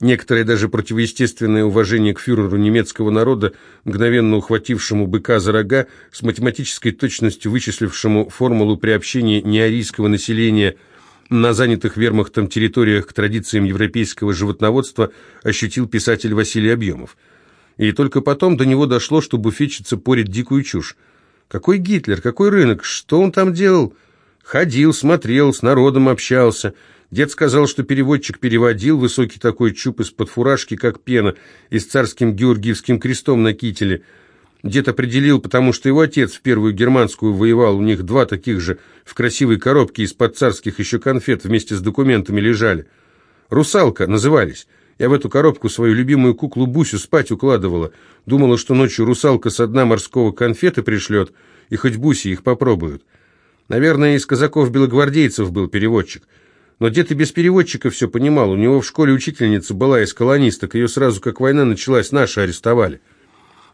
Некоторое даже противоестественное уважение к фюреру немецкого народа, мгновенно ухватившему быка за рога, с математической точностью вычислившему формулу приобщения неарийского населения на занятых вермахтом территориях к традициям европейского животноводства, ощутил писатель Василий Объемов. И только потом до него дошло, что буфетчица порит дикую чушь. Какой Гитлер, какой рынок, что он там делал? Ходил, смотрел, с народом общался – Дед сказал, что переводчик переводил, высокий такой чуб из-под фуражки, как пена, и с царским георгиевским крестом на кителе. Дед определил, потому что его отец в первую германскую воевал, у них два таких же, в красивой коробке из-под царских еще конфет вместе с документами лежали. «Русалка» назывались. Я в эту коробку свою любимую куклу Бусю спать укладывала. Думала, что ночью русалка со дна морского конфеты пришлет, и хоть Буси их попробуют. Наверное, из казаков-белогвардейцев был переводчик. Но дед и без переводчика все понимал. У него в школе учительница была из колонисток. Ее сразу, как война началась, наши арестовали.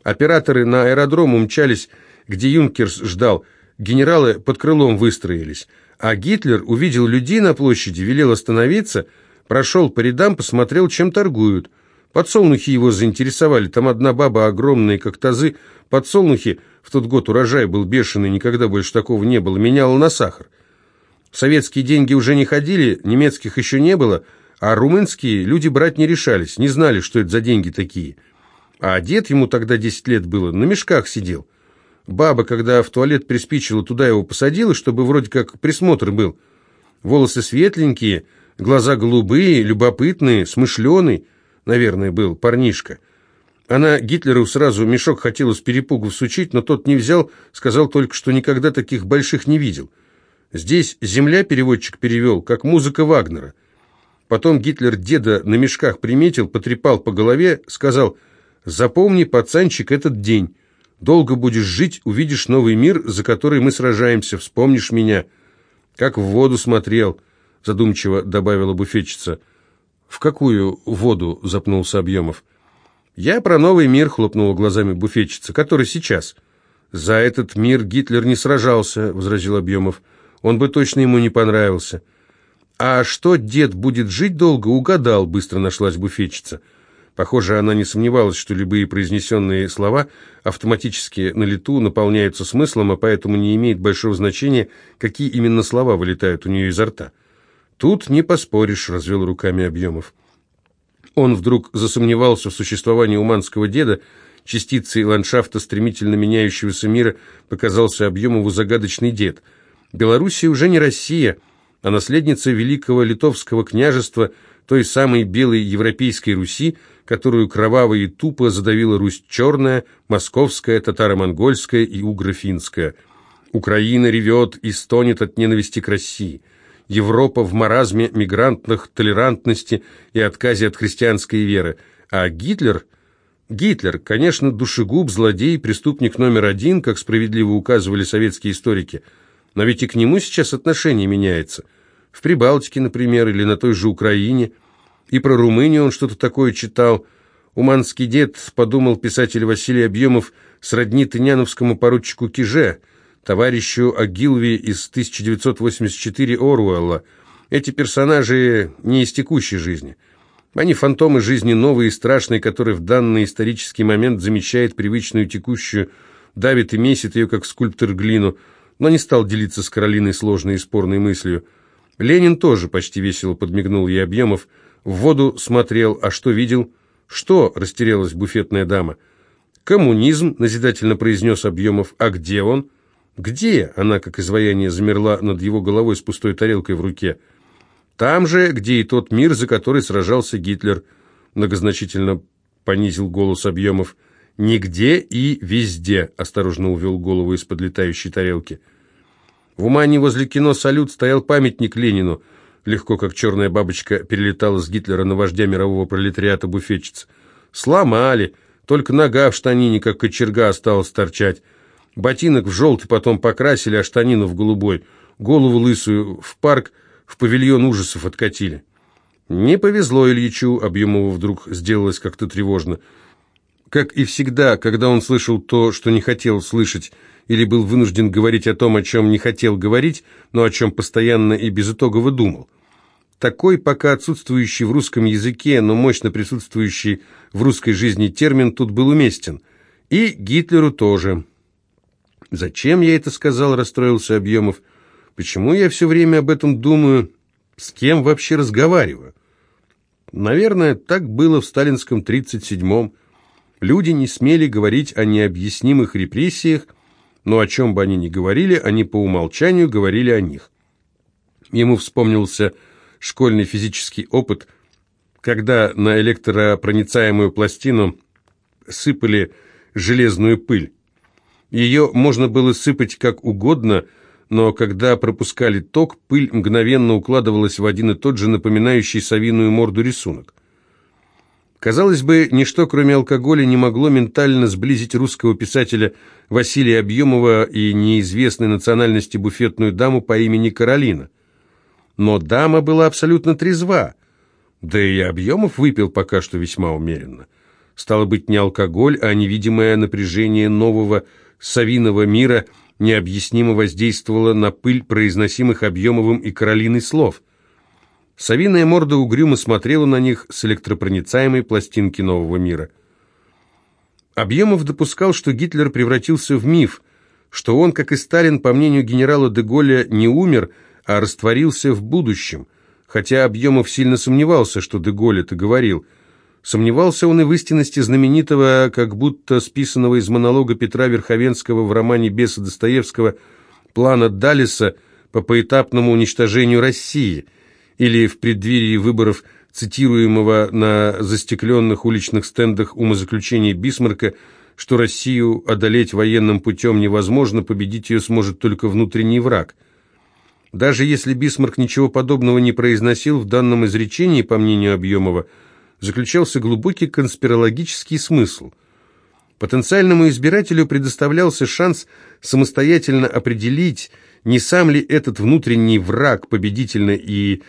Операторы на аэродром умчались, где Юнкерс ждал. Генералы под крылом выстроились. А Гитлер увидел людей на площади, велел остановиться, прошел по рядам, посмотрел, чем торгуют. Подсолнухи его заинтересовали. Там одна баба огромная, как тазы. Подсолнухи, в тот год урожай был бешеный, никогда больше такого не было, меняла на сахар. Советские деньги уже не ходили, немецких еще не было, а румынские люди брать не решались, не знали, что это за деньги такие. А дед ему тогда 10 лет было, на мешках сидел. Баба, когда в туалет приспичила, туда его посадила, чтобы вроде как присмотр был. Волосы светленькие, глаза голубые, любопытные, смышленый, наверное, был парнишка. Она Гитлеру сразу мешок хотела с перепугу всучить, но тот не взял, сказал только, что никогда таких больших не видел. Здесь земля переводчик перевел, как музыка Вагнера. Потом Гитлер деда на мешках приметил, потрепал по голове, сказал, «Запомни, пацанчик, этот день. Долго будешь жить, увидишь новый мир, за который мы сражаемся, вспомнишь меня». «Как в воду смотрел», — задумчиво добавила буфетчица. «В какую воду?» — запнулся Объемов. «Я про новый мир», — хлопнула глазами буфетчица, — «который сейчас». «За этот мир Гитлер не сражался», — возразил Объемов. Он бы точно ему не понравился. А что дед будет жить долго, угадал, быстро нашлась буфетчица. Похоже, она не сомневалась, что любые произнесенные слова автоматически на лету наполняются смыслом, а поэтому не имеет большого значения, какие именно слова вылетают у нее изо рта. «Тут не поспоришь», — развел руками Объемов. Он вдруг засомневался в существовании уманского деда, частицей ландшафта стремительно меняющегося мира показался Объемову загадочный дед — Белоруссия уже не Россия, а наследница великого литовского княжества, той самой белой европейской Руси, которую кроваво и тупо задавила Русь черная, московская, татаро-монгольская и угрофинская. Украина ревет и стонет от ненависти к России. Европа в маразме мигрантных толерантности и отказе от христианской веры. А Гитлер... Гитлер, конечно, душегуб, злодей, преступник номер один, как справедливо указывали советские историки – но ведь и к нему сейчас отношение меняется. В Прибалтике, например, или на той же Украине. И про Румынию он что-то такое читал. Уманский дед, подумал писатель Василий Объемов, сродни тыняновскому поручику Киже, товарищу Агилви из 1984 Оруэлла. Эти персонажи не из текущей жизни. Они фантомы жизни новые и страшные, которые в данный исторический момент замещает привычную текущую, давит и месит ее, как скульптор глину – но не стал делиться с Каролиной сложной и спорной мыслью. Ленин тоже почти весело подмигнул ей Объемов, в воду смотрел, а что видел? «Что?» – растерялась буфетная дама. «Коммунизм», – назидательно произнес Объемов. «А где он?» «Где?» – она, как изваяние, замерла над его головой с пустой тарелкой в руке. «Там же, где и тот мир, за который сражался Гитлер», – многозначительно понизил голос Объемов. «Нигде и везде», — осторожно увел голову из-под летающей тарелки. В Умане возле кино «Салют» стоял памятник Ленину. Легко, как черная бабочка, перелетала с Гитлера на вождя мирового пролетариата буфетчиц. Сломали. Только нога в штанине, как кочерга, осталась торчать. Ботинок в желтый потом покрасили, а штанину в голубой. Голову лысую в парк, в павильон ужасов откатили. Не повезло Ильичу, Объемову вдруг сделалось как-то тревожно. Как и всегда, когда он слышал то, что не хотел слышать, или был вынужден говорить о том, о чем не хотел говорить, но о чем постоянно и безытогово думал. Такой, пока отсутствующий в русском языке, но мощно присутствующий в русской жизни термин тут был уместен. И Гитлеру тоже. «Зачем я это сказал?» – расстроился Объемов. «Почему я все время об этом думаю? С кем вообще разговариваю?» Наверное, так было в сталинском 37-м. Люди не смели говорить о необъяснимых репрессиях, но о чем бы они ни говорили, они по умолчанию говорили о них. Ему вспомнился школьный физический опыт, когда на электропроницаемую пластину сыпали железную пыль. Ее можно было сыпать как угодно, но когда пропускали ток, пыль мгновенно укладывалась в один и тот же напоминающий совиную морду рисунок. Казалось бы, ничто, кроме алкоголя, не могло ментально сблизить русского писателя Василия Объемова и неизвестной национальности буфетную даму по имени Каролина. Но дама была абсолютно трезва, да и Объемов выпил пока что весьма умеренно. Стало быть, не алкоголь, а невидимое напряжение нового совиного мира необъяснимо воздействовало на пыль произносимых Объемовым и Каролиной слов. Совиная морда угрюмо смотрела на них с электропроницаемой пластинки нового мира. Объемов допускал, что Гитлер превратился в миф, что он, как и Сталин, по мнению генерала де Голля, не умер, а растворился в будущем, хотя Объемов сильно сомневался, что де это говорил. Сомневался он и в истинности знаменитого, как будто списанного из монолога Петра Верховенского в романе Беса Достоевского плана Даллеса по поэтапному уничтожению России – или в преддверии выборов цитируемого на застекленных уличных стендах умозаключения Бисмарка, что Россию одолеть военным путем невозможно, победить ее сможет только внутренний враг. Даже если Бисмарк ничего подобного не произносил, в данном изречении, по мнению Объемова, заключался глубокий конспирологический смысл. Потенциальному избирателю предоставлялся шанс самостоятельно определить, не сам ли этот внутренний враг победительно и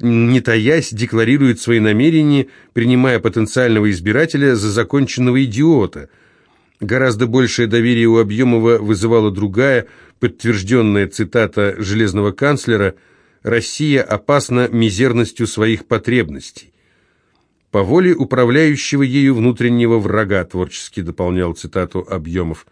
не таясь, декларирует свои намерения, принимая потенциального избирателя за законченного идиота. Гораздо большее доверие у Объемова вызывала другая, подтвержденная цитата железного канцлера «Россия опасна мизерностью своих потребностей». «По воле управляющего ею внутреннего врага», творчески дополнял цитату Объемов.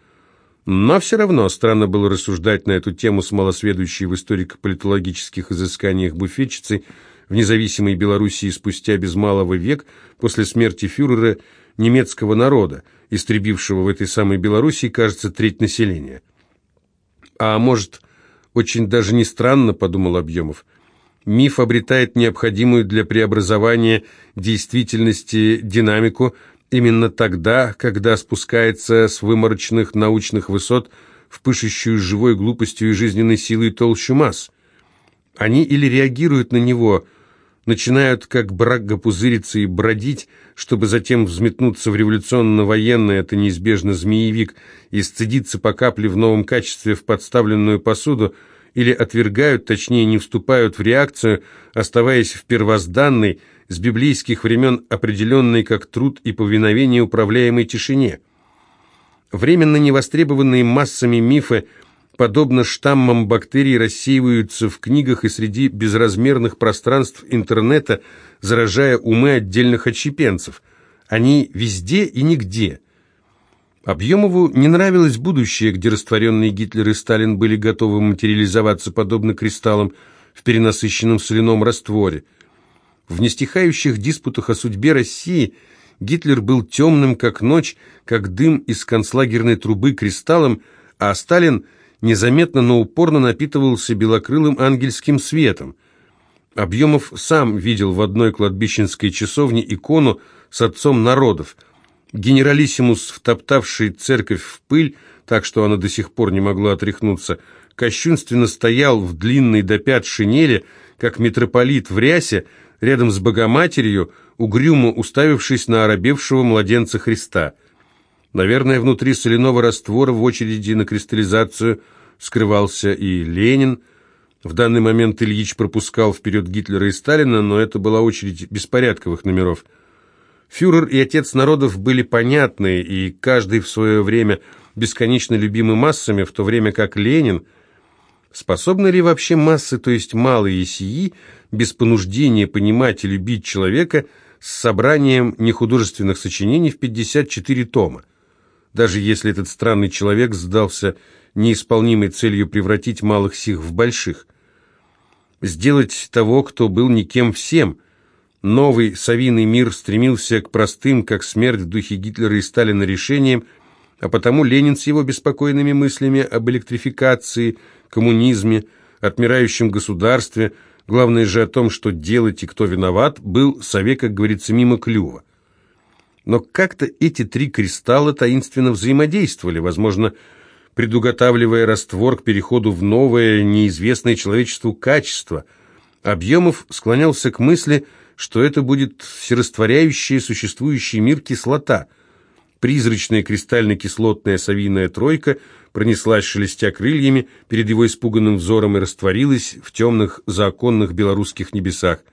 Но все равно странно было рассуждать на эту тему с малосведущей в историко-политологических изысканиях буфетчицей, в независимой Белоруссии спустя без малого век после смерти фюрера немецкого народа, истребившего в этой самой Белоруссии, кажется, треть населения. А может, очень даже не странно, подумал Объемов, миф обретает необходимую для преобразования действительности динамику именно тогда, когда спускается с выморочных научных высот в пышущую живой глупостью и жизненной силой толщу масс. Они или реагируют на него – начинают как брагга пузыриться и бродить, чтобы затем взметнуться в революционно-военный, это неизбежно змеевик, и сцедиться по капле в новом качестве в подставленную посуду, или отвергают, точнее не вступают в реакцию, оставаясь в первозданной, с библейских времен определенной как труд и повиновение управляемой тишине. Временно невостребованные массами мифы – подобно штаммам бактерий, рассеиваются в книгах и среди безразмерных пространств интернета, заражая умы отдельных отщепенцев. Они везде и нигде. Объемову не нравилось будущее, где растворенные Гитлер и Сталин были готовы материализоваться подобно кристаллам в перенасыщенном соляном растворе. В нестихающих диспутах о судьбе России Гитлер был темным, как ночь, как дым из концлагерной трубы кристаллом, а Сталин – незаметно, но упорно напитывался белокрылым ангельским светом. Объемов сам видел в одной кладбищенской часовне икону с отцом народов. Генералиссимус, втоптавший церковь в пыль, так что она до сих пор не могла отряхнуться, кощунственно стоял в длинной до пят шинели, как митрополит в рясе, рядом с Богоматерью, угрюмо уставившись на оробевшего младенца Христа. Наверное, внутри соляного раствора в очереди на кристаллизацию скрывался и Ленин. В данный момент Ильич пропускал вперед Гитлера и Сталина, но это была очередь беспорядковых номеров. Фюрер и отец народов были понятны, и каждый в свое время бесконечно любимы массами, в то время как Ленин... Способны ли вообще массы, то есть малые сии, без понуждения понимать и любить человека с собранием нехудожественных сочинений в 54 тома? Даже если этот странный человек сдался неисполнимой целью превратить малых сих в больших. Сделать того, кто был никем всем. Новый совиный мир стремился к простым, как смерть в духе Гитлера и Сталина решениям, а потому Ленин с его беспокойными мыслями об электрификации – коммунизме, отмирающем государстве, главное же о том, что делать и кто виноват, был сове, как говорится, мимо клюва. Но как-то эти три кристалла таинственно взаимодействовали, возможно, предуготавливая раствор к переходу в новое, неизвестное человечеству качество. Объемов склонялся к мысли, что это будет всерастворяющая существующий мир кислота. Призрачная кристально-кислотная совиная тройка – пронеслась, шелестя крыльями, перед его испуганным взором и растворилась в темных заоконных белорусских небесах.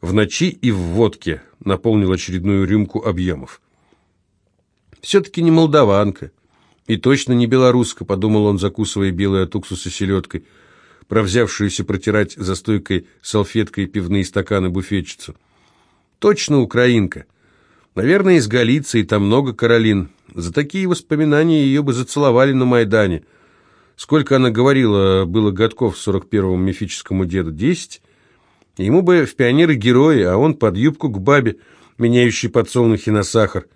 В ночи и в водке наполнил очередную рюмку объемов. «Все-таки не молдаванка, и точно не белоруска», — подумал он, закусывая белой от уксуса селедкой, провзявшуюся протирать за стойкой салфеткой пивные стаканы буфетчицу. «Точно украинка. Наверное, из Галиции, там много Каролин. За такие воспоминания ее бы зацеловали на Майдане. Сколько она говорила, было годков в 41-м мифическому деду? Десять? Ему бы в пионеры герои, а он под юбку к бабе, меняющей подсолнухи на сахар.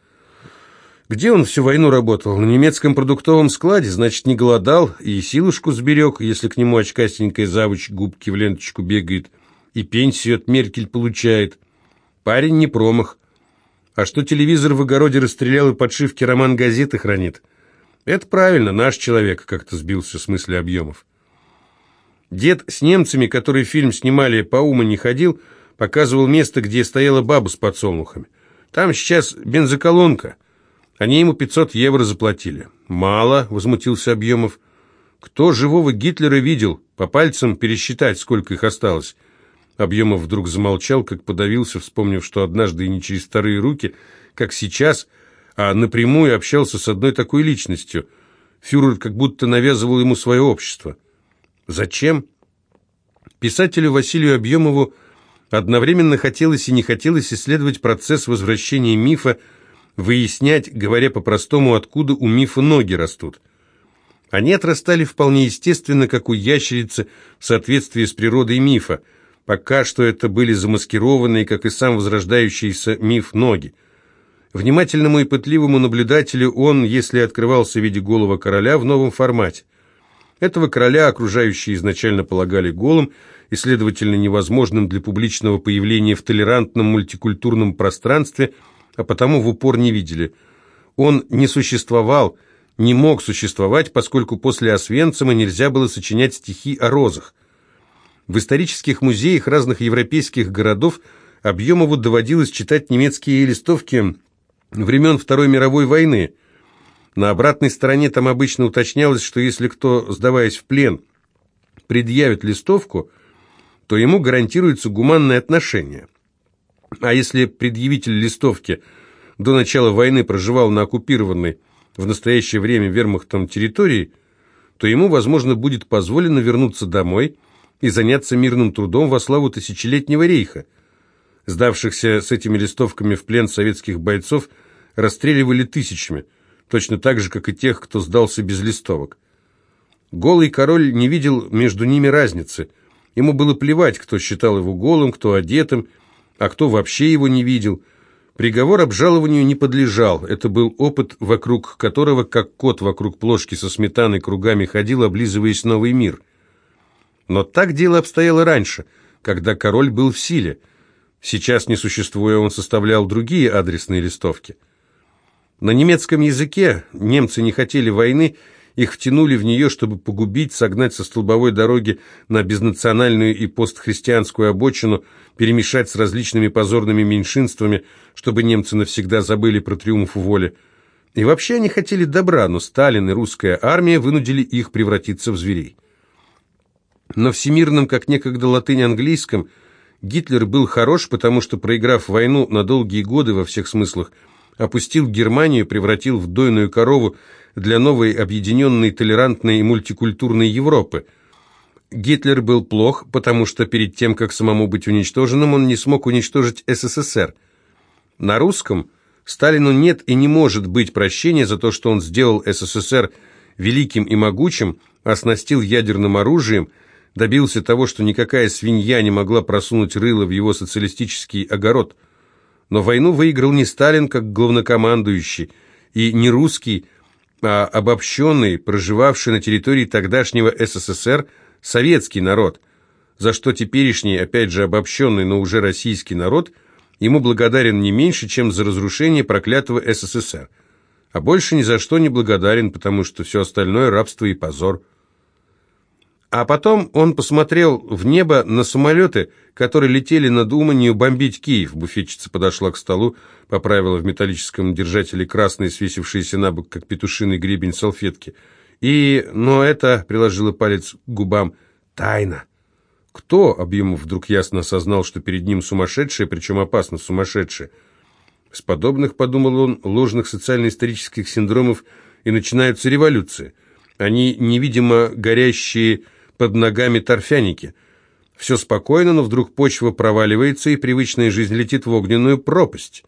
Где он всю войну работал? На немецком продуктовом складе, значит, не голодал и силушку сберег, если к нему очкастенькая завуч губки в ленточку бегает, и пенсию от Меркель получает. Парень не промах. А что телевизор в огороде расстрелял и подшивки роман газеты хранит? Это правильно, наш человек как-то сбился с мысли объемов. Дед с немцами, которые фильм снимали, по уму не ходил, показывал место, где стояла баба с подсолнухами. Там сейчас бензоколонка. Они ему 500 евро заплатили. «Мало», — возмутился Объемов. «Кто живого Гитлера видел? По пальцам пересчитать, сколько их осталось. Объемов вдруг замолчал, как подавился, вспомнив, что однажды и не через вторые руки, как сейчас, а напрямую общался с одной такой личностью. Фюрер как будто навязывал ему свое общество. Зачем? Писателю Василию Объемову одновременно хотелось и не хотелось исследовать процесс возвращения мифа, выяснять, говоря по-простому, откуда у мифа ноги растут. Они отрастали вполне естественно, как у ящерицы, в соответствии с природой мифа – Пока что это были замаскированные, как и сам возрождающийся миф, ноги. Внимательному и пытливому наблюдателю он, если открывался в виде голого короля в новом формате. Этого короля окружающие изначально полагали голым и, следовательно, невозможным для публичного появления в толерантном мультикультурном пространстве, а потому в упор не видели. Он не существовал, не мог существовать, поскольку после Освенцима нельзя было сочинять стихи о розах. В исторических музеях разных европейских городов Объемову доводилось читать немецкие листовки времен Второй мировой войны. На обратной стороне там обычно уточнялось, что если кто, сдаваясь в плен, предъявит листовку, то ему гарантируется гуманное отношение. А если предъявитель листовки до начала войны проживал на оккупированной в настоящее время вермахтом территории, то ему, возможно, будет позволено вернуться домой – и заняться мирным трудом во славу тысячелетнего рейха. Сдавшихся с этими листовками в плен советских бойцов расстреливали тысячами, точно так же, как и тех, кто сдался без листовок. Голый король не видел между ними разницы. Ему было плевать, кто считал его голым, кто одетым, а кто вообще его не видел. Приговор обжалованию не подлежал. Это был опыт, вокруг которого, как кот вокруг плошки со сметаной кругами ходил, облизываясь новый мир – но так дело обстояло раньше, когда король был в силе. Сейчас, не существуя, он составлял другие адресные листовки. На немецком языке немцы не хотели войны, их втянули в нее, чтобы погубить, согнать со столбовой дороги на безнациональную и постхристианскую обочину, перемешать с различными позорными меньшинствами, чтобы немцы навсегда забыли про триумф воли. И вообще они хотели добра, но Сталин и русская армия вынудили их превратиться в зверей. На всемирном, как некогда латынь-английском, Гитлер был хорош, потому что, проиграв войну на долгие годы во всех смыслах, опустил Германию, превратил в дойную корову для новой объединенной, толерантной и мультикультурной Европы. Гитлер был плох, потому что перед тем, как самому быть уничтоженным, он не смог уничтожить СССР. На русском Сталину нет и не может быть прощения за то, что он сделал СССР великим и могучим, оснастил ядерным оружием, добился того, что никакая свинья не могла просунуть рыло в его социалистический огород. Но войну выиграл не Сталин как главнокомандующий, и не русский, а обобщенный, проживавший на территории тогдашнего СССР, советский народ, за что теперешний, опять же обобщенный, но уже российский народ, ему благодарен не меньше, чем за разрушение проклятого СССР. А больше ни за что не благодарен, потому что все остальное рабство и позор. А потом он посмотрел в небо на самолеты, которые летели над Уманью бомбить Киев. Буфетчица подошла к столу, поправила в металлическом держателе красные, свесившиеся на бок, как петушиный гребень салфетки. И, но это, приложила палец к губам, тайна. Кто, Объемов вдруг ясно осознал, что перед ним сумасшедшая, причем опасно сумасшедшая. С подобных, подумал он, ложных социально-исторических синдромов и начинаются революции. Они невидимо горящие под ногами торфяники. Все спокойно, но вдруг почва проваливается, и привычная жизнь летит в огненную пропасть.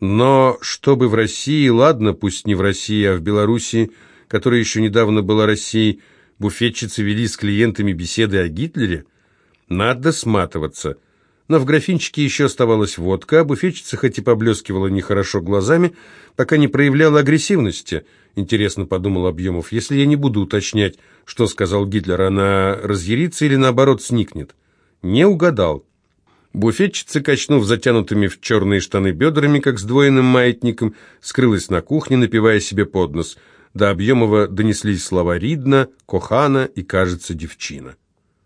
Но чтобы в России, ладно, пусть не в России, а в Белоруссии, которая еще недавно была Россией, буфетчицы вели с клиентами беседы о Гитлере, надо сматываться. Но в графинчике еще оставалась водка, а буфетчица хоть и поблескивала нехорошо глазами, пока не проявляла агрессивности. Интересно, подумал Объемов, если я не буду уточнять, что сказал Гитлер, она разъярится или наоборот сникнет? Не угадал. Буфетчица, качнув затянутыми в черные штаны бедрами, как сдвоенным маятником, скрылась на кухне, напивая себе под нос. До Объемова донеслись слова «Ридна», «Кохана» и, кажется, «Девчина».